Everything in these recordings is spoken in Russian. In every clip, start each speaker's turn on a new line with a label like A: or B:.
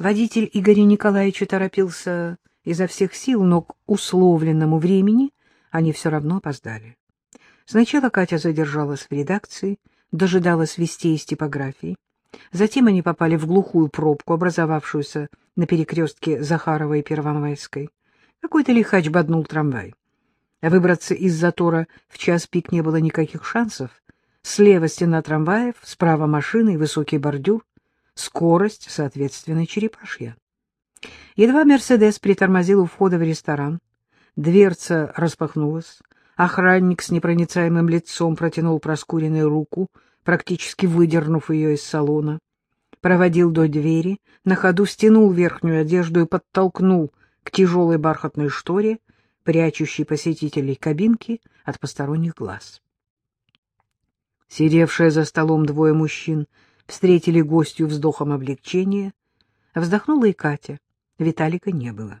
A: Водитель Игоря Николаевича торопился изо всех сил, но к условленному времени они все равно опоздали. Сначала Катя задержалась в редакции, дожидалась вестей из типографии. Затем они попали в глухую пробку, образовавшуюся на перекрестке Захарова и Первомайской. Какой-то лихач боднул трамвай. Выбраться из затора в час пик не было никаких шансов. Слева стена трамваев, справа машины и высокий бордюр. Скорость, соответственно, черепашья. Едва «Мерседес» притормозил у входа в ресторан. Дверца распахнулась. Охранник с непроницаемым лицом протянул проскуренную руку, практически выдернув ее из салона. Проводил до двери, на ходу стянул верхнюю одежду и подтолкнул к тяжелой бархатной шторе, прячущей посетителей кабинки от посторонних глаз. Сидевшие за столом двое мужчин встретили гостью вздохом облегчения. Вздохнула и Катя. Виталика не было.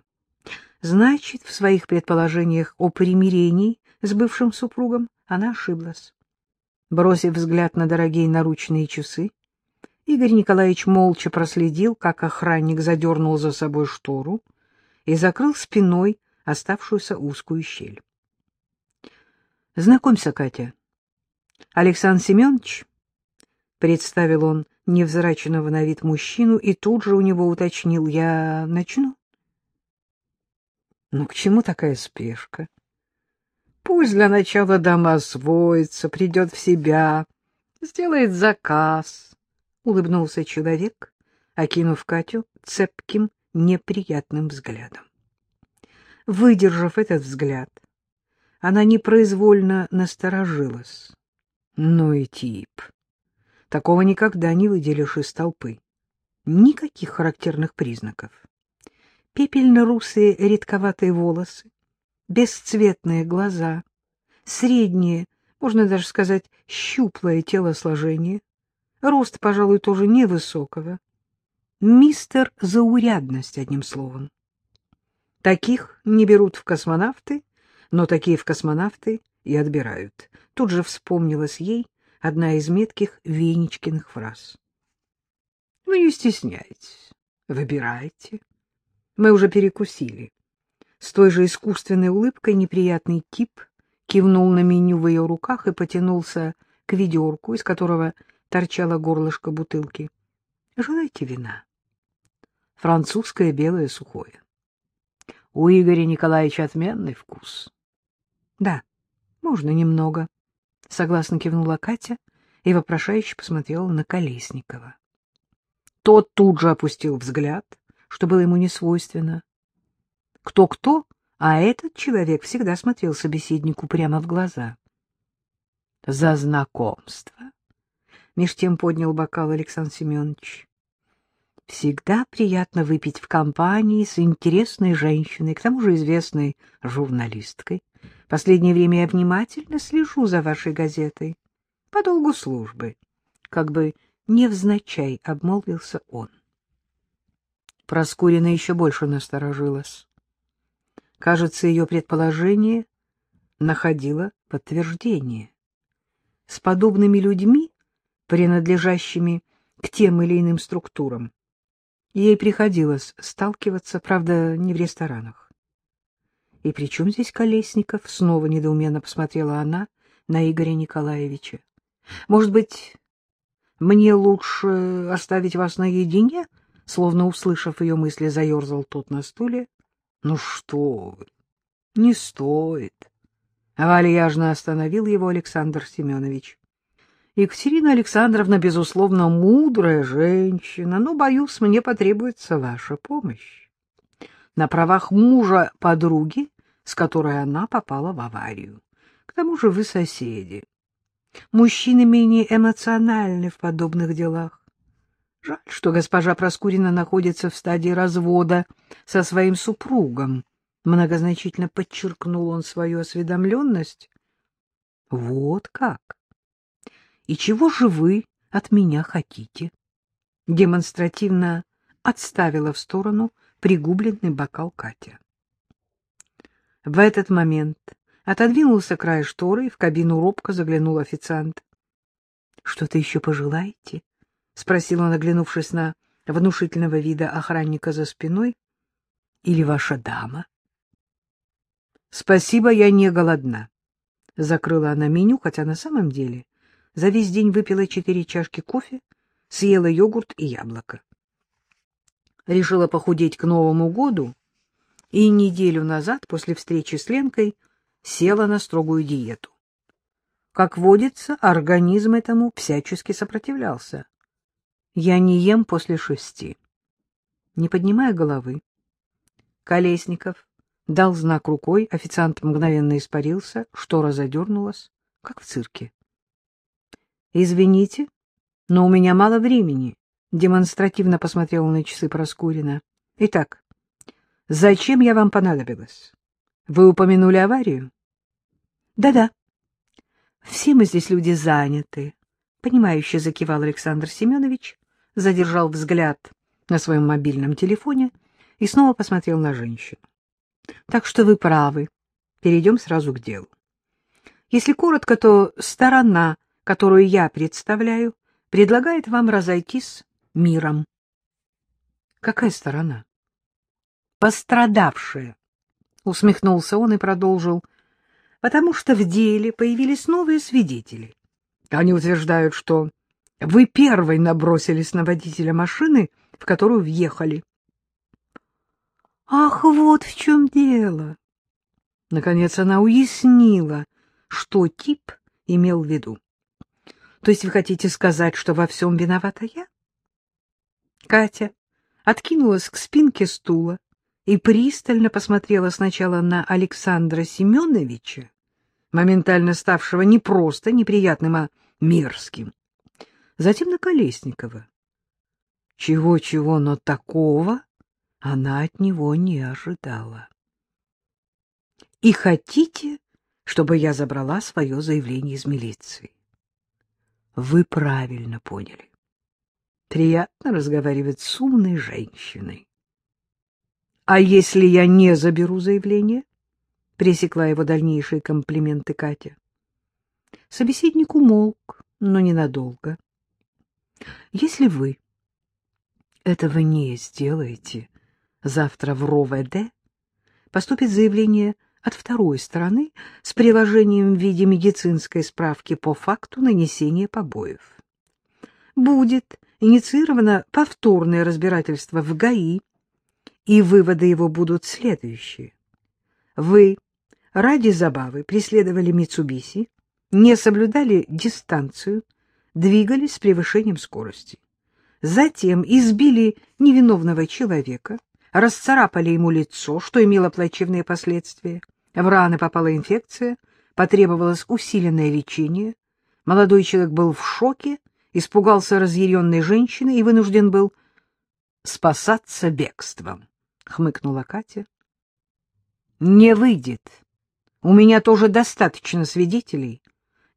A: Значит, в своих предположениях о примирении с бывшим супругом она ошиблась. Бросив взгляд на дорогие наручные часы, Игорь Николаевич молча проследил, как охранник задернул за собой штору и закрыл спиной оставшуюся узкую щель. — Знакомься, Катя. Александр Семенович, — представил он невзрачного на вид мужчину, и тут же у него уточнил, — я начну? — Ну, к чему такая спешка? Пусть для начала дама освоится, придет в себя, сделает заказ, — улыбнулся человек, окинув Катю цепким, неприятным взглядом. Выдержав этот взгляд, она непроизвольно насторожилась. Ну и тип. Такого никогда не выделишь из толпы. Никаких характерных признаков. Пепельно-русые редковатые волосы, бесцветные глаза, среднее, можно даже сказать, щуплое телосложение, рост, пожалуй, тоже невысокого. Мистер заурядность, одним словом. Таких не берут в космонавты, но такие в космонавты и отбирают. Тут же вспомнилась ей одна из метких Венечкиных фраз. — Вы не стесняйтесь, выбирайте. Мы уже перекусили. С той же искусственной улыбкой неприятный тип кивнул на меню в ее руках и потянулся к ведерку, из которого торчало горлышко бутылки. — Желаете вина? Французское белое сухое. У Игоря Николаевича отменный вкус. — Да, можно немного, — согласно кивнула Катя и вопрошающе посмотрела на Колесникова. Тот тут же опустил взгляд, что было ему не свойственно. Кто-кто, а этот человек всегда смотрел собеседнику прямо в глаза. — За знакомство! — меж тем поднял бокал Александр Семенович. Всегда приятно выпить в компании с интересной женщиной, к тому же известной журналисткой. Последнее время я внимательно слежу за вашей газетой. По долгу службы. Как бы невзначай обмолвился он. Проскурина еще больше насторожилась. Кажется, ее предположение находило подтверждение. С подобными людьми, принадлежащими к тем или иным структурам, Ей приходилось сталкиваться, правда, не в ресторанах. — И при чем здесь Колесников? — снова недоуменно посмотрела она на Игоря Николаевича. — Может быть, мне лучше оставить вас наедине? Словно услышав ее мысли, заерзал тот на стуле. — Ну что вы, не стоит. Вальяжно остановил его Александр Семенович. Екатерина Александровна, безусловно, мудрая женщина, но, боюсь, мне потребуется ваша помощь. На правах мужа подруги, с которой она попала в аварию. К тому же вы соседи. Мужчины менее эмоциональны в подобных делах. Жаль, что госпожа Проскурина находится в стадии развода со своим супругом. Многозначительно подчеркнул он свою осведомленность. Вот как! И чего же вы от меня хотите? Демонстративно отставила в сторону пригубленный бокал Катя. В этот момент отодвинулся край шторы, и в кабину робко заглянул официант. — Что-то еще пожелаете? — спросил он, оглянувшись на внушительного вида охранника за спиной. Или ваша дама? Спасибо, я не голодна. Закрыла она меню, хотя на самом деле за весь день выпила четыре чашки кофе, съела йогурт и яблоко. Решила похудеть к Новому году и неделю назад, после встречи с Ленкой, села на строгую диету. Как водится, организм этому всячески сопротивлялся. Я не ем после шести. Не поднимая головы, Колесников дал знак рукой, официант мгновенно испарился, штора задернулась, как в цирке. — Извините, но у меня мало времени, — демонстративно посмотрела на часы Проскурина. — Итак, зачем я вам понадобилась? Вы упомянули аварию? Да — Да-да. Все мы здесь люди заняты, — понимающе закивал Александр Семенович, задержал взгляд на своем мобильном телефоне и снова посмотрел на женщину. — Так что вы правы. Перейдем сразу к делу. Если коротко, то сторона, которую я представляю, предлагает вам разойтись миром. — Какая сторона? — Пострадавшая, — усмехнулся он и продолжил, — потому что в деле появились новые свидетели. Они утверждают, что вы первой набросились на водителя машины, в которую въехали. Ах, вот в чем дело. Наконец она уяснила, что тип имел в виду. То есть вы хотите сказать, что во всем виновата я? Катя откинулась к спинке стула и пристально посмотрела сначала на Александра Семеновича, моментально ставшего не просто неприятным, а мерзким, затем на Колесникова. Чего-чего, но такого она от него не ожидала. — И хотите, чтобы я забрала свое заявление из милиции? — Вы правильно поняли. Приятно разговаривать с умной женщиной. — А если я не заберу заявление? — пресекла его дальнейшие комплименты Катя. Собеседник умолк, но ненадолго. — Если вы этого не сделаете, завтра в РОВД поступит заявление от второй стороны с приложением в виде медицинской справки по факту нанесения побоев. Будет инициировано повторное разбирательство в ГАИ, и выводы его будут следующие. Вы ради забавы преследовали Митсубиси, не соблюдали дистанцию, двигались с превышением скорости. Затем избили невиновного человека, расцарапали ему лицо, что имело плачевные последствия. В раны попала инфекция, потребовалось усиленное лечение. Молодой человек был в шоке, испугался разъяренной женщины и вынужден был спасаться бегством, — хмыкнула Катя. — Не выйдет. У меня тоже достаточно свидетелей.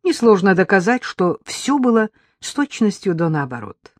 A: Несложно доказать, что все было с точностью до наоборот.